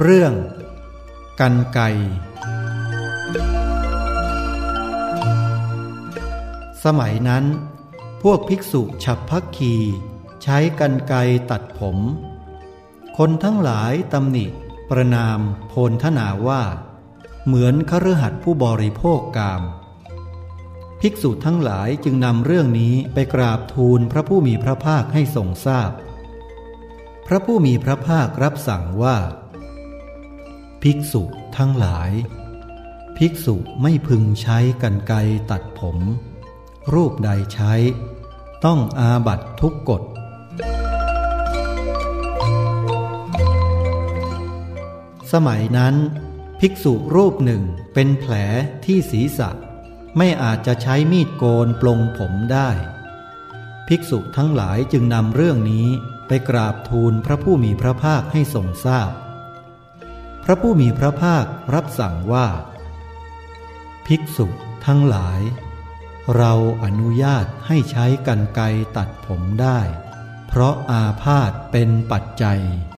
เรื่องกันไกสมัยนั้น พวกภิกษุฉับพักคีใช้กันไกตัดผม คนทั้งหลายตำหนิประนามโพลทนาว่า เหมือนคฤหัสถ์ผู้บริโภคกาม ภิกษุทั้งหลายจึงนำเรื่องนี้ไปกราบทูลพระผู้มีพระภาคให้ทรงทราบพพระผู้มีพระภาครับสั่งว่า ภิกษุทั้งหลาย ภิกษุไม่พึงใช้กันไกตัดผม รูปใดใช้ ต้องอาบัตทุกกฎ สมัยนั้น ภิกษุรูปหนึ่งเป็นแผลที่ศีรษะ ไม่อาจจะใช้มีดโกนปลงผมได้ ภิกษุทั้งหลายจึงนำเรื่องนี้ไปกราบทูลพระผู้มีพระภาคให้ทรงทราบพ พระผู้มีพระภาครับสั่งว่า ภิกษุทั้งหลาย เราอนุญาตให้ใช้กันไกตัดผมได้ เพราะอาพาธเป็นปัจจัย